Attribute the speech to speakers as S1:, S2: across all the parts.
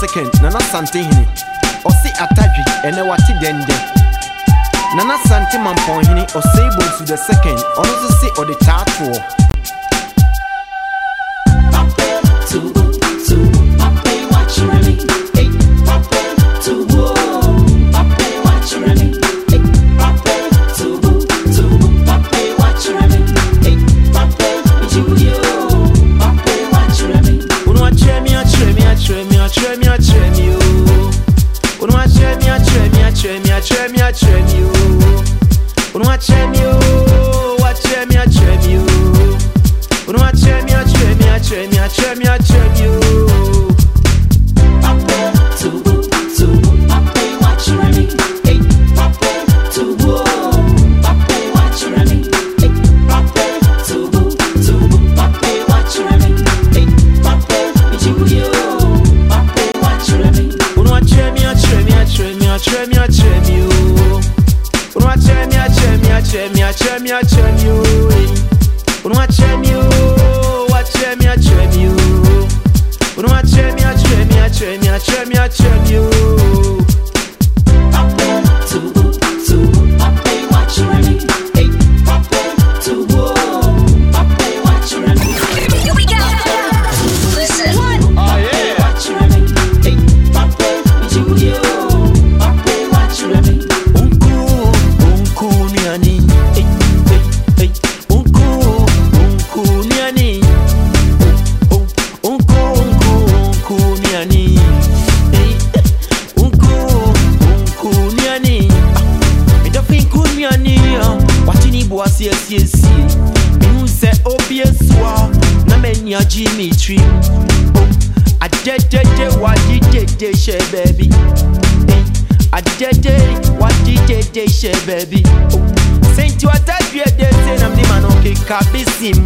S1: second nana sante hene ɔse atadwe ɛnɛ wate dɛndɛ nana sante mampɔn hene ɔsɛe bonsu the second. Ɔno nso se ɔde me a genuine Kenya Jimmy Tree. I did it, what did it, she baby? I did it, what did it, she baby? Saint you I'm the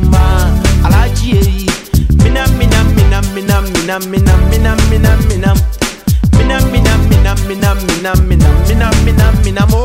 S1: man, Mina, Mina, Mina, Mina, Mina, Mina, Mina, Mina, Mina. Mina, Mina, Mina, Mina, Mina, Mina, Mina, Mina, Mina, Mina, Mina, Mina,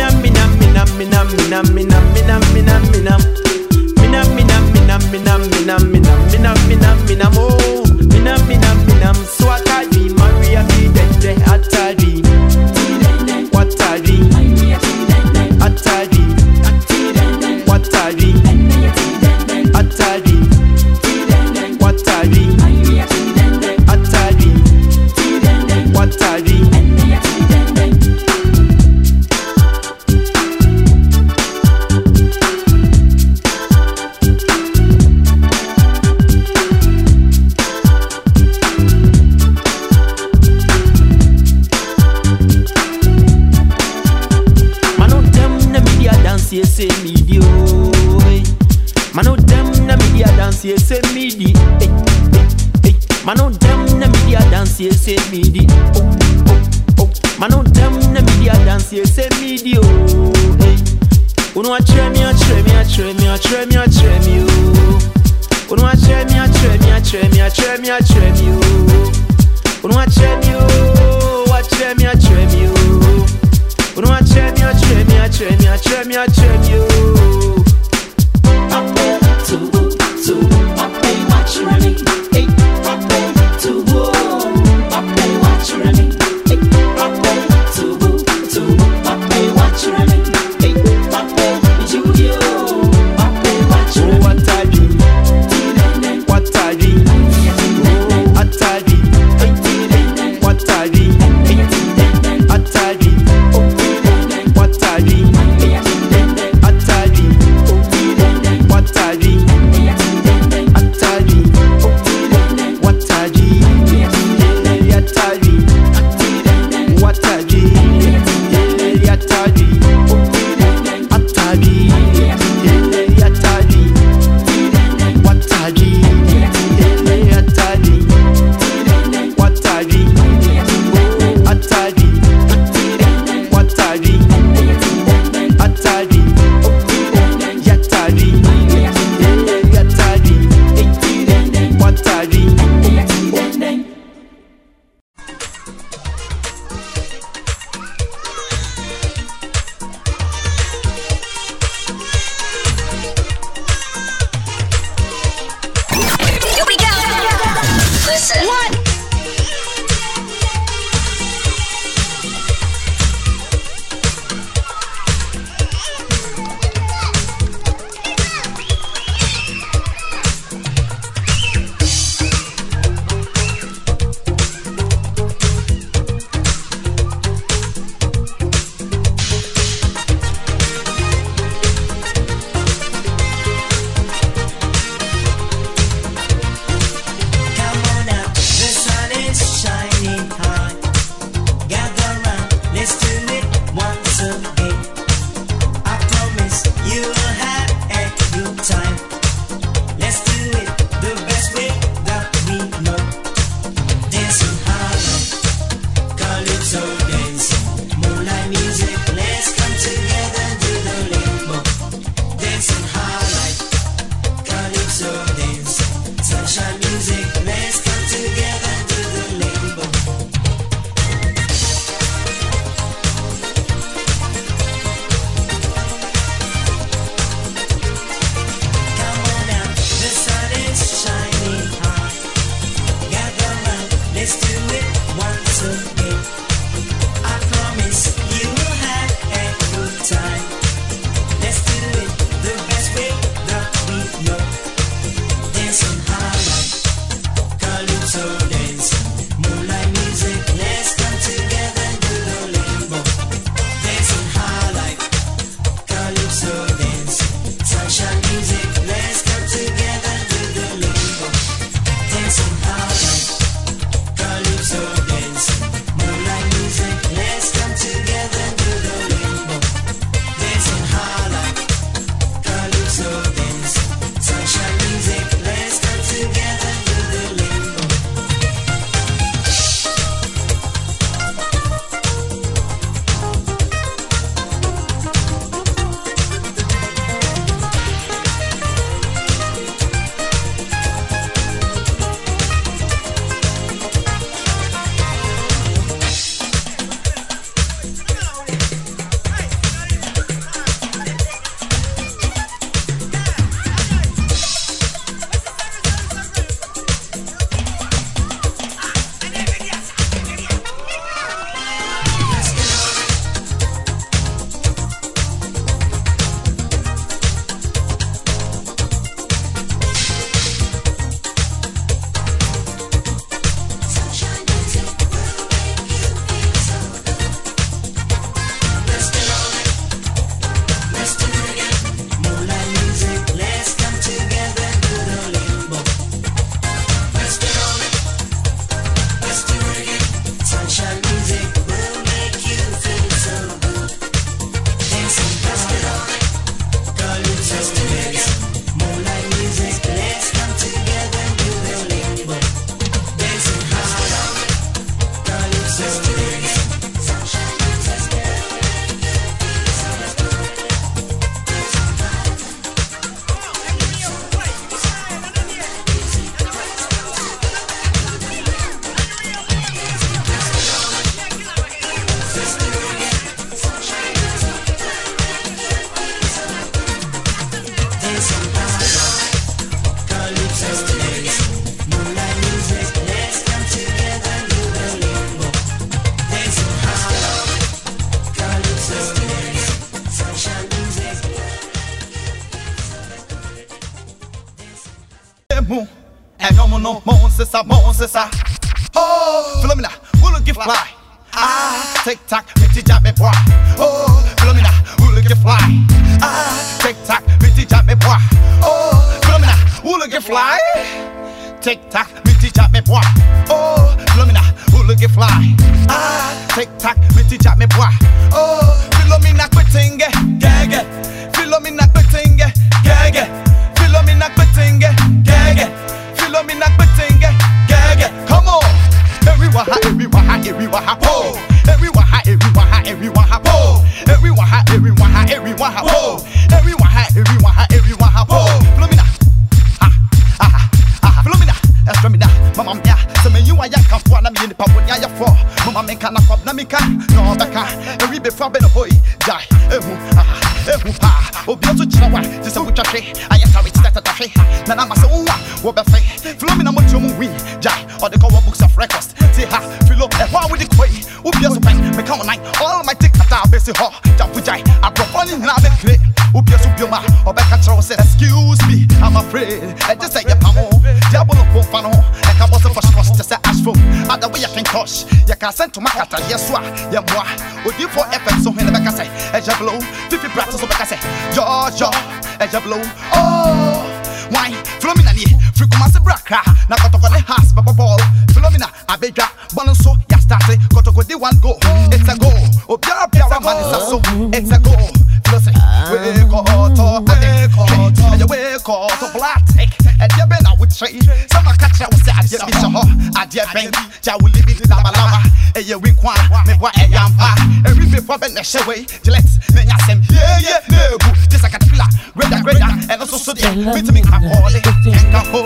S1: Minam, minam, minam, minam, minam, minam, minam, minam, minam. Minam, minam, minam, minam, minam, minam, minam, minam, minam, minam, Minam, minam. nie ciemię
S2: moon. Abnormal, more on sissa, more on sissa. Oh, Philomena, we're looking fly. Ah, ah TikTok, bitch, jab me boy. Oh, Philomena, we're looking fly. Ah, TikTok, bitch, jab me boy. Oh, Philomena, we're looking fly. TikTok, bitch, jab me boy. Oh, Philomena, we're looking fly. Ah, TikTok, bitch, jab me boy. Oh, Philomena, quitting, gag, Philomena, quitting, gag, Philomena, quitting, gag. everyone hop oh everyone hot everyone ha, everyone hop oh everyone hot everyone hot everyone hop oh everyone hot everyone hot everyone ha oh Flumina ah ah ah, ah. Flumina Estramina Mama mia. Me you aya for na me miyeni papo ni aya fo Mama menka na kwab na me mika No backer. Every before be no boy. Die, Ehu ah Ehu ah Obi otu chirawa Tise wucha tre Aya tawe tida tata tre Nana masa uwa Wobefe Flumina mochomu wi. Jai. The wa books of records. Tiha wo nan all my take kata bɛsi hɔ gyafo gyae aborɔfɔ ne nyinaa bɛkire wobia so biom a ɔbɛka kyerɛ wo sɛ excuse me i'm afraid. Ɛgye sɛ yɛpa ho diabolo pomfa no ho ɛka bɔ sɛ fɔskɔs te sɛ ashfom ada woyɛ kentosh yɛka sɛ ntoma katadeɛ so a yɛmmoa odiifoɔ fm so hene bɛka sɛ ɛgyɛ blow brate so bɛka sɛ yɔyɔ ɛgyɛ blow oh wine flomina nie firi kumase brakra na kɔtɔkɔde has bɛbɔ bɔɔl flomina abɛdwa bɔno nso yɛastarte kɔtɔkɔde one go. It's a go. Obiara biara ma ne sa so it's a go. Flose wekɔɔtɔ ade ɛyɛ wekɔɔtɔ blatek ɛdeɛ bɛ na wokyerɛ sɛ maka kyerɛ wo sɛ adeɛ bi hyɛ hɔ adeɛ bɛn gya wo libi labalaba ɛyɛ winkwa meboa ɛyɛ ampa ɛwi before bɛ na ɛhyɛ wei gyelet na ɛnya asɛm yeye na gye sɛ katapila greda greda ɛno so so deɛ metumi nka bɔɔde ɛnka ho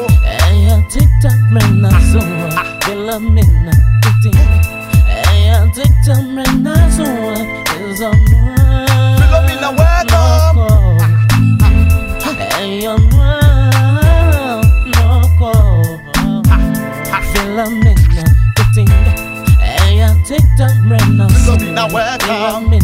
S3: Ella tic-tac mena soa Bella mena tic Ella tic-tac mena soa Is a Philomena, welcome. Ella no Bella mena tic Ella tic-tac mena soa Philomena, welcome. Bella mena tic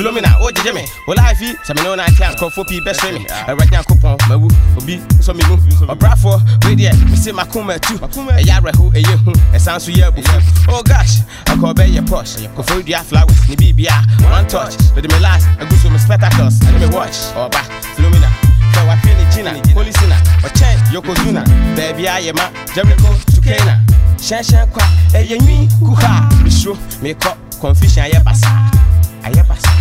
S4: Philomena, oh, Jimmy, well, I feel, some no night can call for people, best me, I write down coupon, my woo, obi, so me move, a brafo, radio, me say my kuma too, a yara who, a yehu, a sounds to. Oh gosh, I call bay your posh, go for your flowers, ni BBA, one touch, but me last, a good with my spectacles, and me watch, or back, Philomena. Sɛ wahwɛ ne gyina polisi na ɔkyɛn yokozuna baabi ayɛ ma jericho tukena hyɛnhyɛn kwa. Ɛyɛ nwi kuha. Mesuro mekɔ confusion ayɛ basa ayɛ basa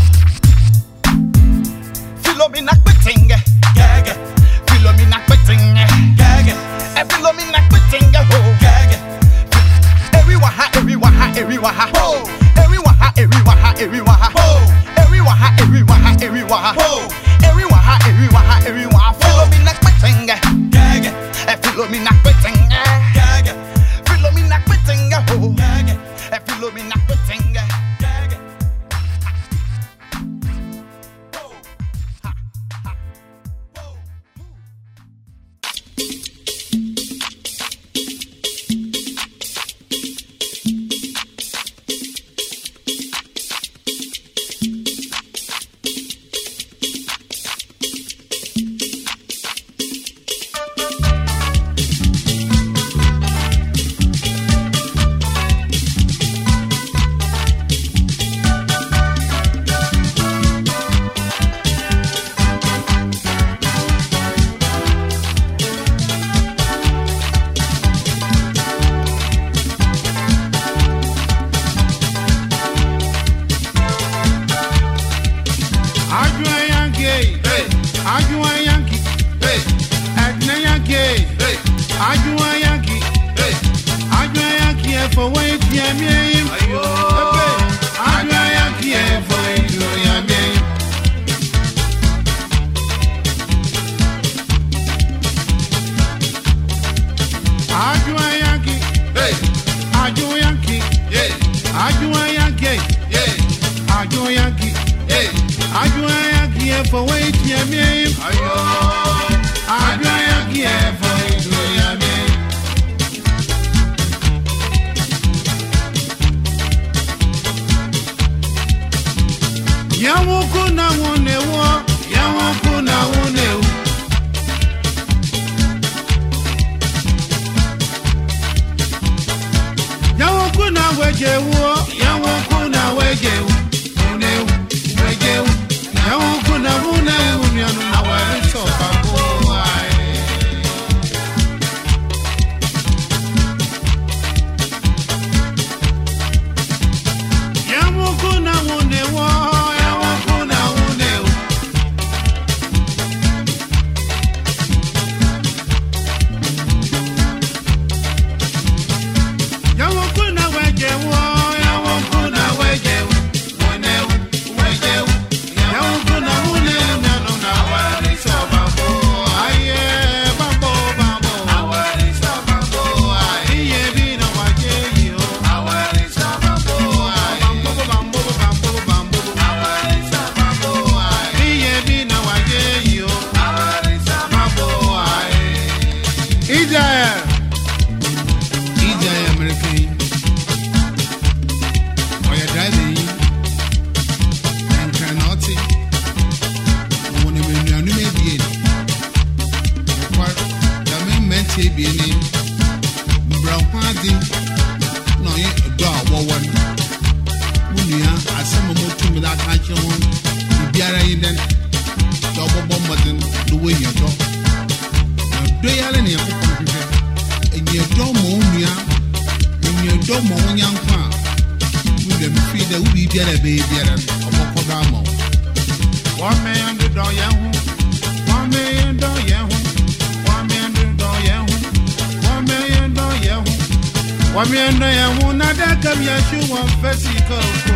S5: wamiendo ya munadaka byashuwa mfesika uko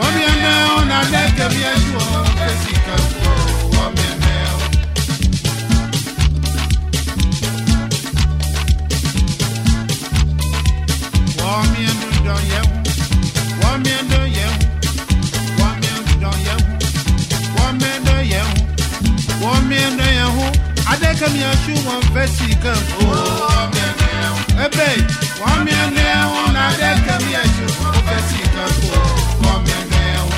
S5: wamiendo ya unadaka byashuwa mfesika uko oh, Wamiendo don yehu, wamiendo yehu, wamiendo don yehu, wamiendo yehu, wamiendo yehu, adaka myashuwa ebe wọ́n mi ní ẹ̀hún náà dẹ́kẹ́ mi ẹ̀jú ó fẹ́ sí ìtọ́jú wọ́n mi ní ẹ̀hún.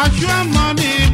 S5: aṣọ àmọ́.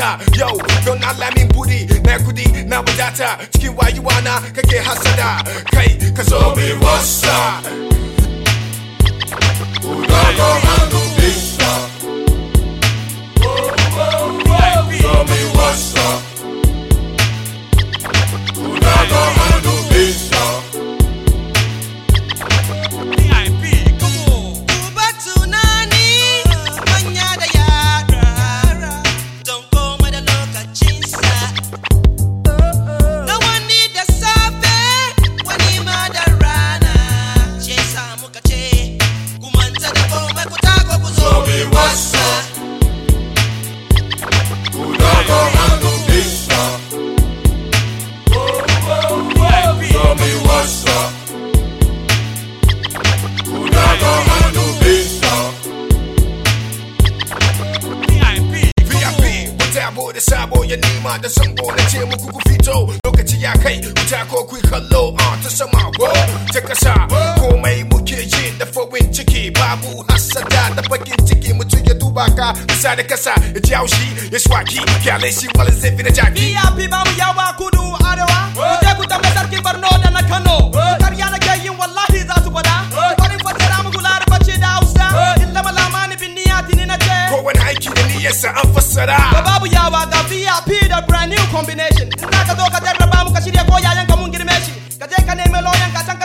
S6: Da lokacin motherfucking chicken
S7: VIP ba yawa kudu arewa. Ku je ku tambayi sarkin Borno na Kano. Ƙarya na za su gwada. Bari fatara mu gula da bace da ni na ce. Ko
S6: wani aiki da niyyarsa
S7: babu yawa ga VIP brand new combination. In za ka zo ka jarraba mu ka shirya ko yayan ka mun shi. Ka je ka nemi lawyer ka san